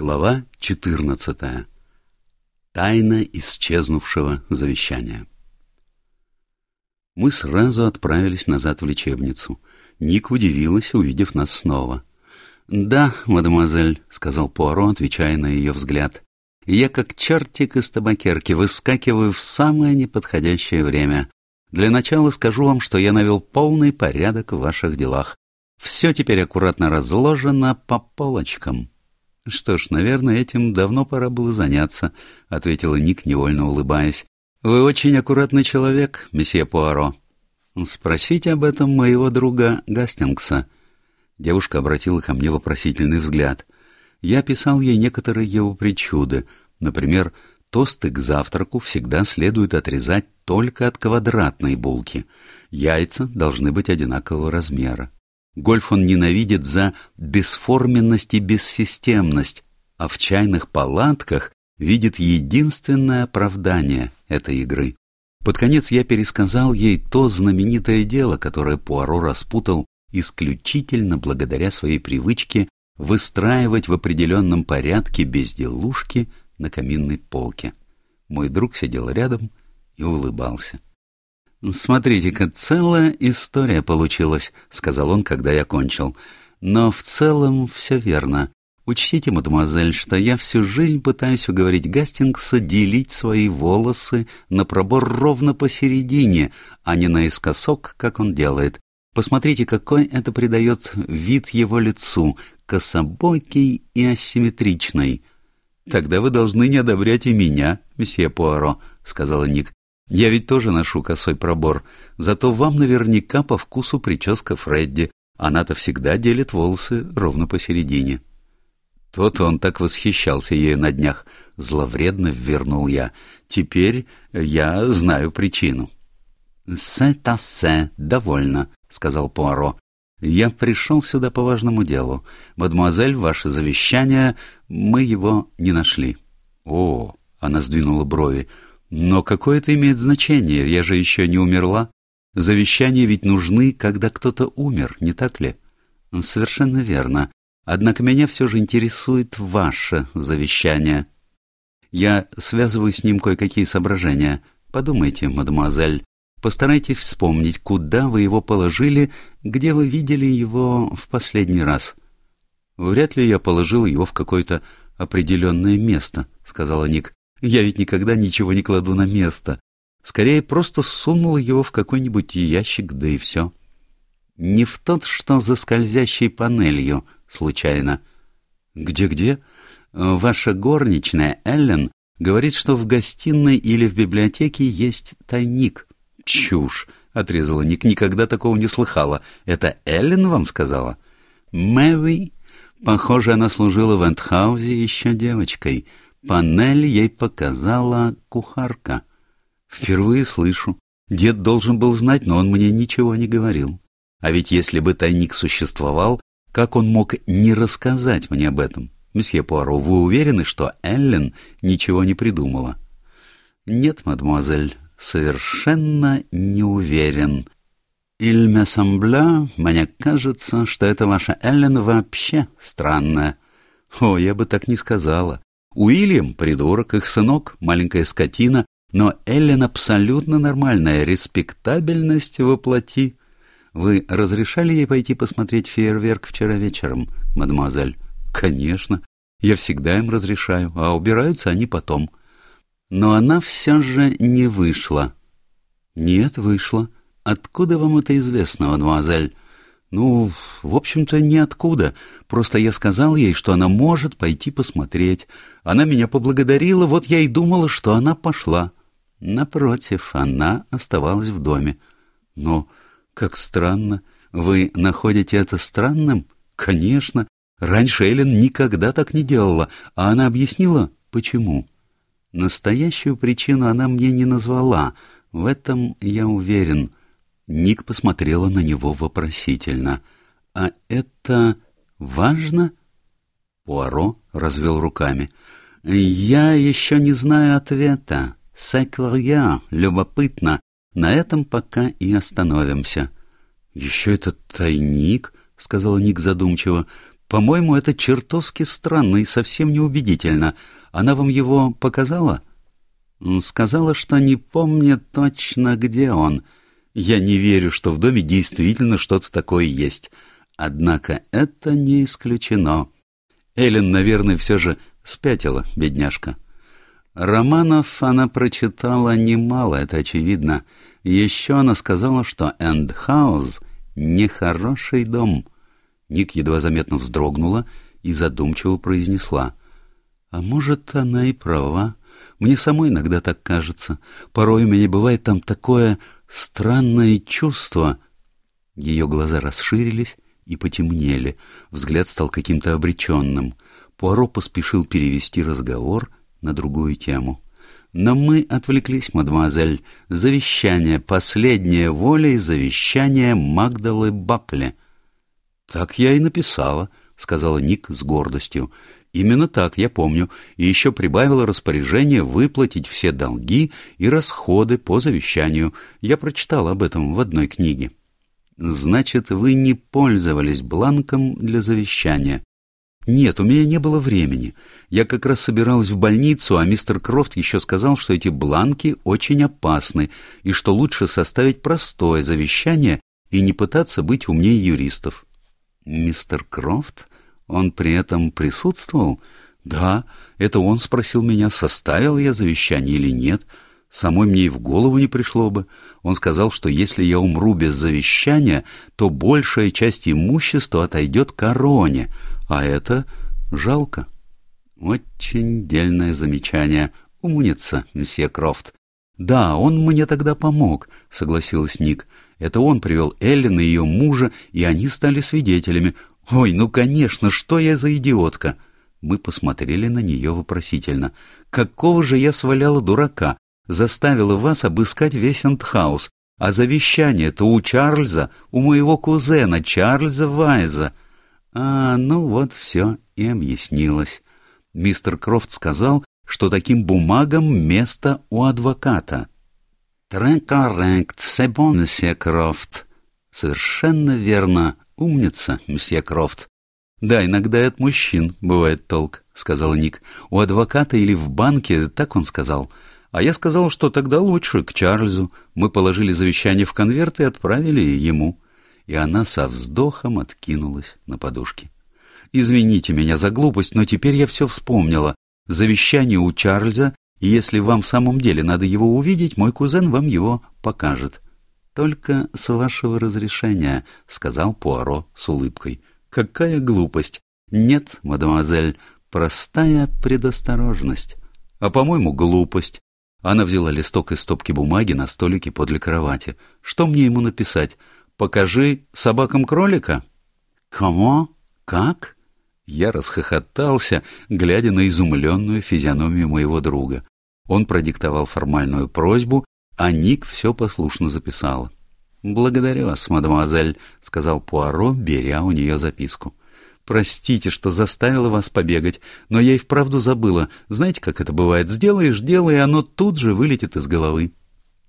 Глава 14. Тайна исчезнувшего завещания. Мы сразу отправились назад в лечебницу. Ник удивилась, увидев нас снова. «Да, мадемуазель», — сказал Пуаро, отвечая на ее взгляд. «Я как чертик из табакерки выскакиваю в самое неподходящее время. Для начала скажу вам, что я навел полный порядок в ваших делах. Все теперь аккуратно разложено по полочкам». «Что ж, наверное, этим давно пора было заняться», — ответила Ник, невольно улыбаясь. «Вы очень аккуратный человек, месье Пуаро. Спросите об этом моего друга Гастингса». Девушка обратила ко мне вопросительный взгляд. Я писал ей некоторые его причуды. Например, тосты к завтраку всегда следует отрезать только от квадратной булки. Яйца должны быть одинакового размера. Гольф он ненавидит за бесформенность и бессистемность, а в чайных палатках видит единственное оправдание этой игры. Под конец я пересказал ей то знаменитое дело, которое Пуаро распутал исключительно благодаря своей привычке выстраивать в определенном порядке безделушки на каминной полке. Мой друг сидел рядом и улыбался. «Смотрите-ка, целая история получилась», — сказал он, когда я кончил. «Но в целом все верно. Учтите, мадемуазель, что я всю жизнь пытаюсь уговорить Гастингса делить свои волосы на пробор ровно посередине, а не наискосок, как он делает. Посмотрите, какой это придает вид его лицу, кособокий и асимметричный». «Тогда вы должны не одобрять и меня, месье Пуаро», — сказала Ник. Я ведь тоже ношу косой пробор, зато вам наверняка по вкусу прическа Фредди. Она-то всегда делит волосы ровно посередине. Тот он так восхищался ею на днях. Зловредно ввернул я. Теперь я знаю причину. «Се-та-се, довольно», — сказал Пуаро. «Я пришел сюда по важному делу. Мадемуазель, ваше завещание, мы его не нашли». «О!» — она сдвинула брови. Но какое это имеет значение? Я же еще не умерла. Завещания ведь нужны, когда кто-то умер, не так ли? Совершенно верно. Однако меня все же интересует ваше завещание. Я связываю с ним кое-какие соображения. Подумайте, мадемуазель. Постарайтесь вспомнить, куда вы его положили, где вы видели его в последний раз. Вряд ли я положил его в какое-то определенное место, сказала Ник. Я ведь никогда ничего не кладу на место. Скорее, просто сунул его в какой-нибудь ящик, да и все. Не в тот, что за скользящей панелью, случайно. Где-где? Ваша горничная, Эллен, говорит, что в гостиной или в библиотеке есть тайник. Чушь, — отрезала Ник, — никогда такого не слыхала. Это Эллен вам сказала? Мэви? Похоже, она служила в Эндхаузе еще девочкой. Панель ей показала кухарка. Впервые слышу. Дед должен был знать, но он мне ничего не говорил. А ведь если бы тайник существовал, как он мог не рассказать мне об этом? Месье Пуаро, вы уверены, что Эллен ничего не придумала? Нет, мадемуазель, совершенно не уверен. «Иль sembla, мне кажется, что это ваша Эллен вообще странная». О, я бы так не сказала. Уильям — придурок, их сынок — маленькая скотина, но Эллен абсолютно нормальная, респектабельность воплоти. Вы разрешали ей пойти посмотреть фейерверк вчера вечером, мадемуазель? Конечно. Я всегда им разрешаю, а убираются они потом. Но она все же не вышла. Нет, вышла. Откуда вам это известно, мадемуазель? Ну, в общем-то, ниоткуда. Просто я сказал ей, что она может пойти посмотреть. Она меня поблагодарила, вот я и думала, что она пошла. Напротив, она оставалась в доме. Но как странно. Вы находите это странным? Конечно. Раньше Эллен никогда так не делала, а она объяснила, почему. Настоящую причину она мне не назвала. В этом я уверен. Ник посмотрела на него вопросительно. «А это важно?» Пуаро развел руками. «Я еще не знаю ответа. Секварья, любопытно. На этом пока и остановимся». «Еще этот тайник?» — сказала Ник задумчиво. По-моему, это чертовски странно и совсем неубедительно. Она вам его показала?» «Сказала, что не помнит точно, где он. Я не верю, что в доме действительно что-то такое есть. Однако это не исключено. Эллен, наверное, все же спятила, бедняжка». Романов она прочитала немало, это очевидно. Еще она сказала, что Эндхаус — нехороший дом. Ник едва заметно вздрогнула и задумчиво произнесла. «А может, она и права. Мне самой иногда так кажется. Порой у меня бывает там такое странное чувство». Ее глаза расширились и потемнели. Взгляд стал каким-то обреченным. Пуаро поспешил перевести разговор — на другую тему. Но мы отвлеклись, мадемуазель. Завещание, последняя воля и завещание Магдалы Бакли. — Так я и написала, — сказала Ник с гордостью. Именно так, я помню, и еще прибавила распоряжение выплатить все долги и расходы по завещанию. Я прочитал об этом в одной книге. Значит, вы не пользовались бланком для завещания. «Нет, у меня не было времени. Я как раз собиралась в больницу, а мистер Крофт еще сказал, что эти бланки очень опасны и что лучше составить простое завещание и не пытаться быть умнее юристов». «Мистер Крофт? Он при этом присутствовал?» «Да, это он спросил меня, составил я завещание или нет. Самой мне и в голову не пришло бы. Он сказал, что если я умру без завещания, то большая часть имущества отойдет короне, а это жалко. Очень дельное замечание. Умница, месье Крофт. Да, он мне тогда помог, согласилась Ник. Это он привел Эллен и ее мужа, и они стали свидетелями. Ой, ну конечно, что я за идиотка? Мы посмотрели на нее вопросительно. Какого же я сваляла дурака? Заставила вас обыскать весь Эндхаус. А завещание-то у Чарльза, у моего кузена Чарльза Вайза. А, ну вот все и объяснилось. Мистер Крофт сказал, что таким бумагам место у адвоката. «Très correct, c'est bon, месье Крофт». «Совершенно верно. Умница, месье Крофт». «Да, иногда и от мужчин бывает толк», — сказал Ник. «У адвоката или в банке, так он сказал. А я сказал, что тогда лучше, к Чарльзу. Мы положили завещание в конверт и отправили ему» и она со вздохом откинулась на подушки. «Извините меня за глупость, но теперь я все вспомнила. Завещание у Чарльза, и если вам в самом деле надо его увидеть, мой кузен вам его покажет». «Только с вашего разрешения», — сказал Пуаро с улыбкой. «Какая глупость! Нет, мадемуазель, простая предосторожность. А, по-моему, глупость». Она взяла листок из стопки бумаги на столике подле кровати. «Что мне ему написать? Покажи собакам кролика. Кому? Как? Я расхохотался, глядя на изумленную физиономию моего друга. Он продиктовал формальную просьбу, а Ник все послушно записал. «Благодарю вас, мадемуазель», — сказал Пуаро, беря у нее записку. «Простите, что заставила вас побегать, но я и вправду забыла. Знаете, как это бывает? Сделаешь дело, и оно тут же вылетит из головы».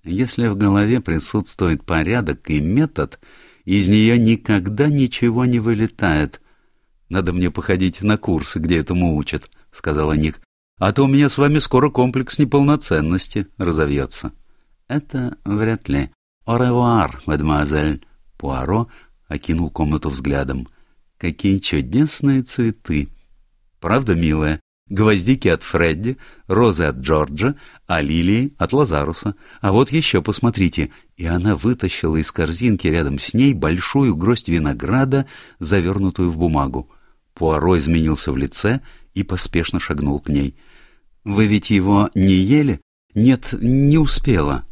Если в голове присутствует порядок и метод, из нее никогда ничего не вылетает. Надо мне походить на курсы, где этому учат, — сказала Ник. А то у меня с вами скоро комплекс неполноценности разовьется. Это вряд ли. Оревуар, мадемуазель. Пуаро окинул комнату взглядом. Какие чудесные цветы! Правда, милая? гвоздики от Фредди, розы от Джорджа, а лилии от Лазаруса. А вот еще посмотрите. И она вытащила из корзинки рядом с ней большую гроздь винограда, завернутую в бумагу. Пуаро изменился в лице и поспешно шагнул к ней. «Вы ведь его не ели?» «Нет, не успела».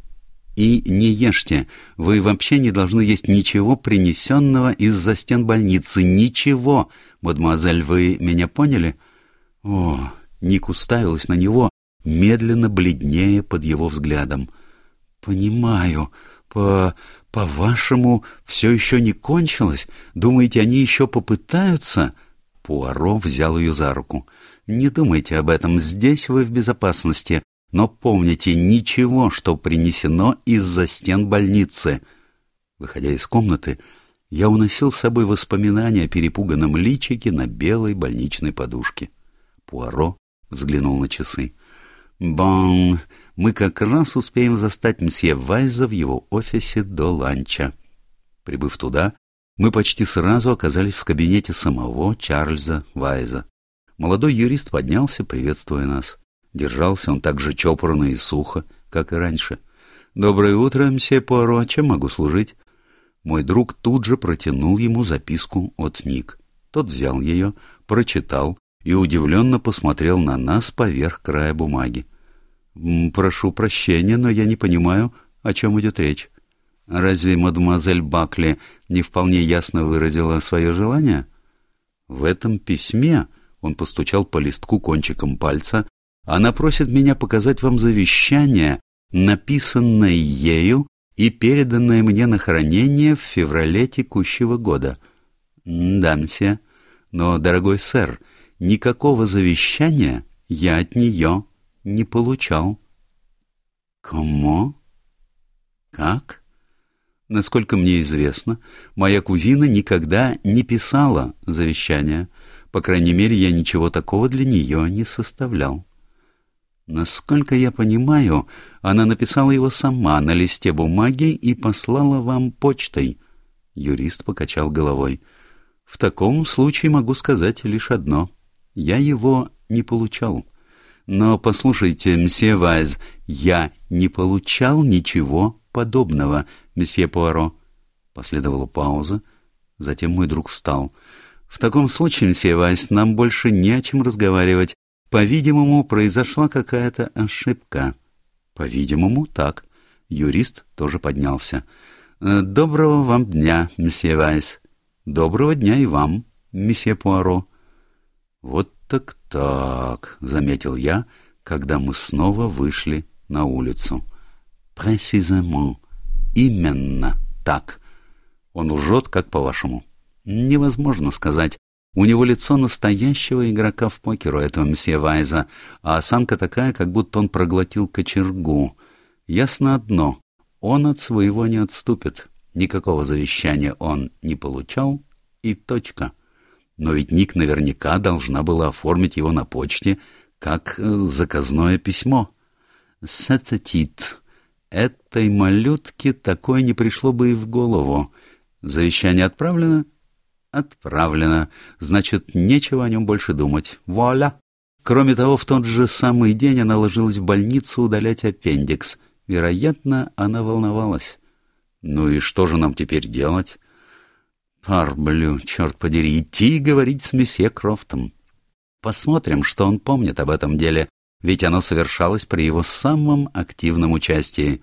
«И не ешьте. Вы вообще не должны есть ничего, принесенного из-за стен больницы. Ничего. Мадемуазель, вы меня поняли?» О, Ник уставилась на него, медленно бледнее под его взглядом. «Понимаю. По... по-вашему, все еще не кончилось? Думаете, они еще попытаются?» Пуаро взял ее за руку. «Не думайте об этом, здесь вы в безопасности. Но помните, ничего, что принесено из-за стен больницы». Выходя из комнаты, Я уносил с собой воспоминания о перепуганном личике на белой больничной подушке. Пуаро взглянул на часы. «Бон, мы как раз успеем застать мсье Вайза в его офисе до ланча». Прибыв туда, мы почти сразу оказались в кабинете самого Чарльза Вайза. Молодой юрист поднялся, приветствуя нас. Держался он так же чопорно и сухо, как и раньше. «Доброе утро, мсье Пуаро, чем могу служить?» Мой друг тут же протянул ему записку от Ник. Тот взял ее, прочитал и удивленно посмотрел на нас поверх края бумаги. «Прошу прощения, но я не понимаю, о чем идет речь. Разве мадемуазель Бакли не вполне ясно выразила свое желание?» В этом письме он постучал по листку кончиком пальца. Она просит меня показать вам завещание, написанное ею и переданное мне на хранение в феврале текущего года. Да, мсье, но, дорогой сэр, никакого завещания я от нее не получал. Кому? Как? Насколько мне известно, моя кузина никогда не писала завещания. По крайней мере, я ничего такого для нее не составлял. Насколько я понимаю, она написала его сама на листе бумаги и послала вам почтой. Юрист покачал головой. В таком случае могу сказать лишь одно. Я его не получал. Но послушайте, мсье Вайз, я не получал ничего подобного, месье Пуаро. Последовала пауза. Затем мой друг встал. В таком случае, месье Вайс, нам больше не о чем разговаривать. По-видимому, произошла какая-то ошибка. По-видимому, так. Юрист тоже поднялся. «Э, доброго вам дня, месье Вайс. Доброго дня и вам, месье Пуаро. Вот так-так, заметил я, когда мы снова вышли на улицу. Précisément. Именно так. Он лжет, как по-вашему. Невозможно сказать. У него лицо настоящего игрока в покер у этого мсье Вайза, а осанка такая, как будто он проглотил кочергу. Ясно одно — он от своего не отступит. Никакого завещания он не получал, и точка. Но ведь Ник наверняка должна была оформить его на почте, как э, заказное письмо. Сататит. Этой малютке такое не пришло бы и в голову. Завещание отправлено — Отправлено. Значит, нечего о нем больше думать. Вуаля! Кроме того, в тот же самый день она ложилась в больницу удалять аппендикс. Вероятно, она волновалась. Ну и что же нам теперь делать? Парблю, черт подери, идти и говорить с месье Крофтом. Посмотрим, что он помнит об этом деле, ведь оно совершалось при его самом активном участии.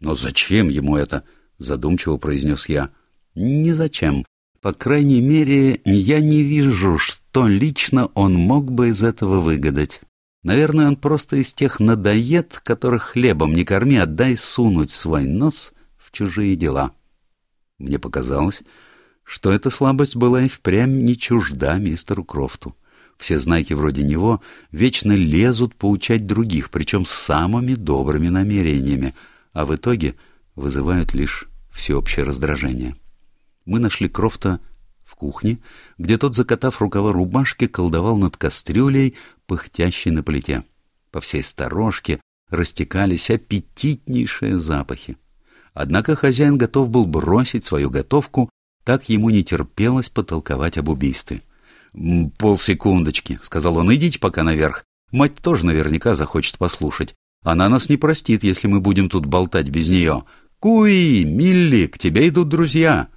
Но зачем ему это? Задумчиво произнес я. Не зачем. По крайней мере, я не вижу, что лично он мог бы из этого выгадать. Наверное, он просто из тех надоед, которых хлебом не корми, а сунуть свой нос в чужие дела. Мне показалось, что эта слабость была и впрямь не чужда мистеру Крофту. Все знаки вроде него вечно лезут поучать других, причем с самыми добрыми намерениями, а в итоге вызывают лишь всеобщее раздражение мы нашли Крофта в кухне, где тот, закатав рукава рубашки, колдовал над кастрюлей, пыхтящей на плите. По всей сторожке растекались аппетитнейшие запахи. Однако хозяин готов был бросить свою готовку, так ему не терпелось потолковать об убийстве. «Полсекундочки», — сказал он, — «идите пока наверх. Мать тоже наверняка захочет послушать. Она нас не простит, если мы будем тут болтать без нее. Куи, Милли, к тебе идут друзья».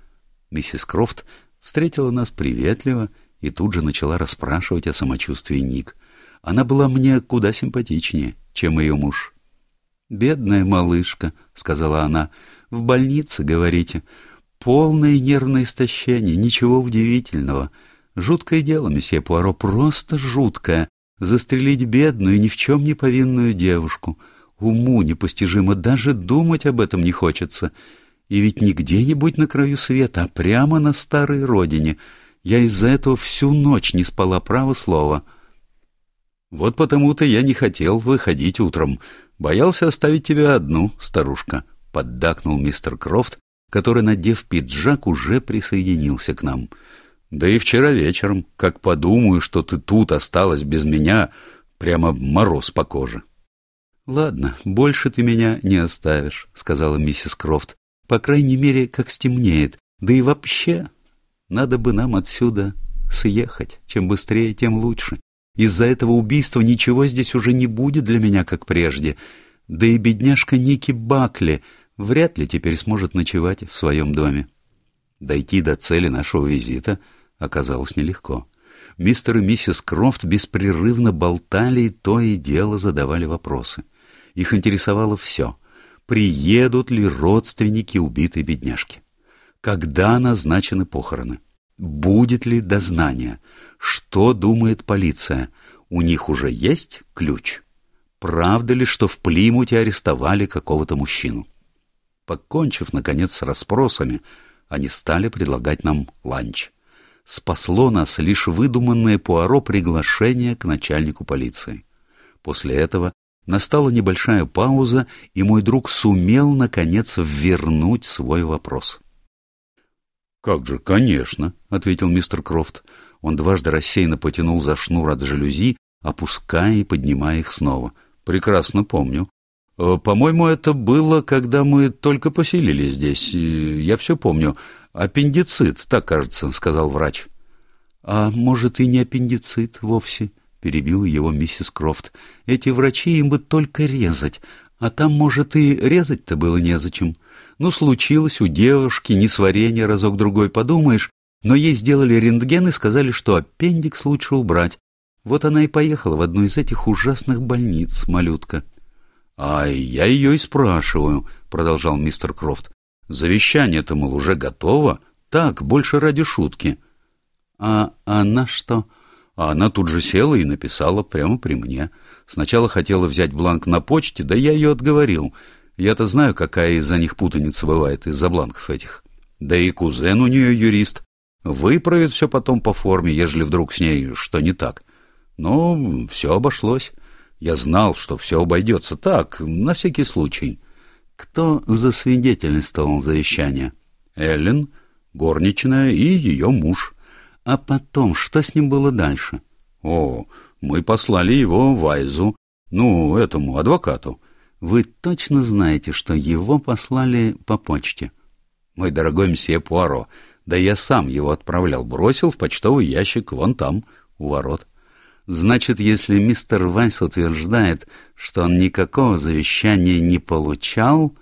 Миссис Крофт встретила нас приветливо и тут же начала расспрашивать о самочувствии Ник. Она была мне куда симпатичнее, чем ее муж. «Бедная малышка», — сказала она, — «в больнице, говорите. Полное нервное истощение, ничего удивительного. Жуткое дело, месье Пуаро, просто жуткое. Застрелить бедную, ни в чем не повинную девушку. Уму непостижимо, даже думать об этом не хочется. И ведь не где-нибудь на краю света, а прямо на старой родине. Я из-за этого всю ночь не спала право слова. Вот потому-то я не хотел выходить утром. Боялся оставить тебя одну, старушка, — поддакнул мистер Крофт, который, надев пиджак, уже присоединился к нам. Да и вчера вечером, как подумаю, что ты тут осталась без меня, прямо мороз по коже. — Ладно, больше ты меня не оставишь, — сказала миссис Крофт. — По крайней мере, как стемнеет. Да и вообще, надо бы нам отсюда съехать. Чем быстрее, тем лучше. Из-за этого убийства ничего здесь уже не будет для меня, как прежде. Да и бедняжка Ники Бакли вряд ли теперь сможет ночевать в своем доме. Дойти до цели нашего визита оказалось нелегко. Мистер и миссис Крофт беспрерывно болтали и то и дело задавали вопросы. Их интересовало все. Приедут ли родственники убитой бедняжки? Когда назначены похороны? Будет ли дознание? Что думает полиция? У них уже есть ключ? Правда ли, что в Плимуте арестовали какого-то мужчину? Покончив, наконец, с расспросами, они стали предлагать нам ланч. Спасло нас лишь выдуманное Пуаро приглашение к начальнику полиции. После этого настала небольшая пауза, и мой друг сумел, наконец, вернуть свой вопрос. «Как же, конечно», — ответил мистер Крофт. Он дважды рассеянно потянул за шнур от жалюзи, опуская и поднимая их снова. «Прекрасно помню. Э, по-моему, это было, когда мы только поселились здесь. Я все помню. Аппендицит, так кажется, — сказал врач. — А может, и не аппендицит вовсе, — перебил его миссис Крофт. — Эти врачи им бы только резать, а там, может, и резать-то было незачем. Ну, случилось у девушки несварение разок-другой, подумаешь, но ей сделали рентген и сказали, что аппендикс лучше убрать. Вот она и поехала в одну из этих ужасных больниц, малютка. — А я ее и спрашиваю, — продолжал мистер Крофт. — Завещание-то, мол, уже готово. Так, больше ради шутки. — А она что? А она тут же села и написала прямо при мне. Сначала хотела взять бланк на почте, да я ее отговорил. Я-то знаю, какая из-за них путаница бывает, из-за бланков этих. Да и кузен у нее юрист. Выправит все потом по форме, ежели вдруг с ней что не так. Но все обошлось. Я знал, что все обойдется так, на всякий случай. Кто засвидетельствовал завещание? Эллен, горничная и ее муж. А потом, что с ним было дальше? О, мы послали его в Айзу, ну, этому адвокату. Вы точно знаете, что его послали по почте? Мой дорогой мсье Пуаро, да я сам его отправлял, бросил в почтовый ящик вон там, у ворот. Значит, если мистер Вайс утверждает, что он никакого завещания не получал...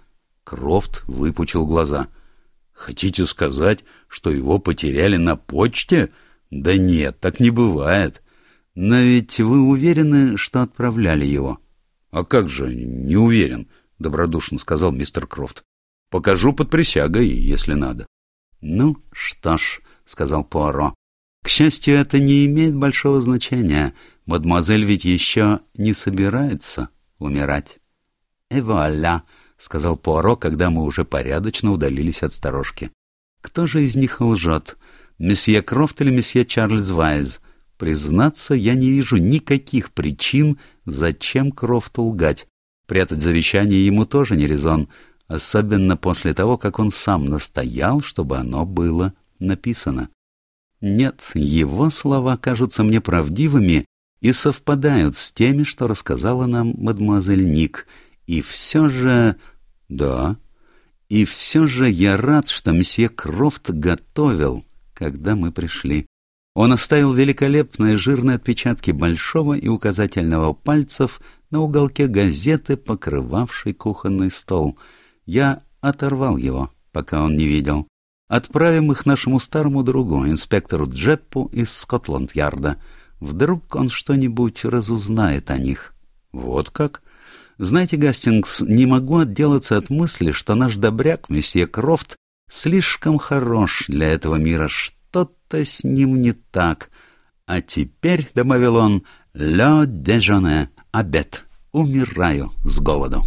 Крофт выпучил глаза. «Хотите сказать, что его потеряли на почте? Да нет, так не бывает. Но ведь вы уверены, что отправляли его?» «А как же, не уверен», — добродушно сказал мистер Крофт. «Покажу под присягой, если надо». «Ну что ж», — сказал Пуаро, к счастью, это не имеет большого значения. Мадемуазель ведь еще не собирается умирать. — И вуаля, — сказал Пуаро, когда мы уже порядочно удалились от сторожки. — Кто же из них лжет? Месье Крофт или месье Чарльз Вайз? Признаться, я не вижу никаких причин, зачем Крофту лгать. Прятать завещание ему тоже не резон, особенно после того, как он сам настоял, чтобы оно было написано. Нет, его слова кажутся мне правдивыми и совпадают с теми, что рассказала нам мадемуазель Ник. И все же... Да, и все же я рад, что месье Крофт готовил, когда мы пришли. Он оставил великолепные жирные отпечатки большого и указательного пальцев на уголке газеты, покрывавшей кухонный стол. Я оторвал его, пока он не видел. Отправим их нашему старому другу, инспектору Джеппу из Скотланд-Ярда. Вдруг он что-нибудь разузнает о них. Вот как? Знаете, Гастингс, не могу отделаться от мысли, что наш добряк, месье Крофт, слишком хорош для этого мира. Что-то с ним не так. А теперь, — добавил он, — «ле дежоне, обед. Умираю с голоду».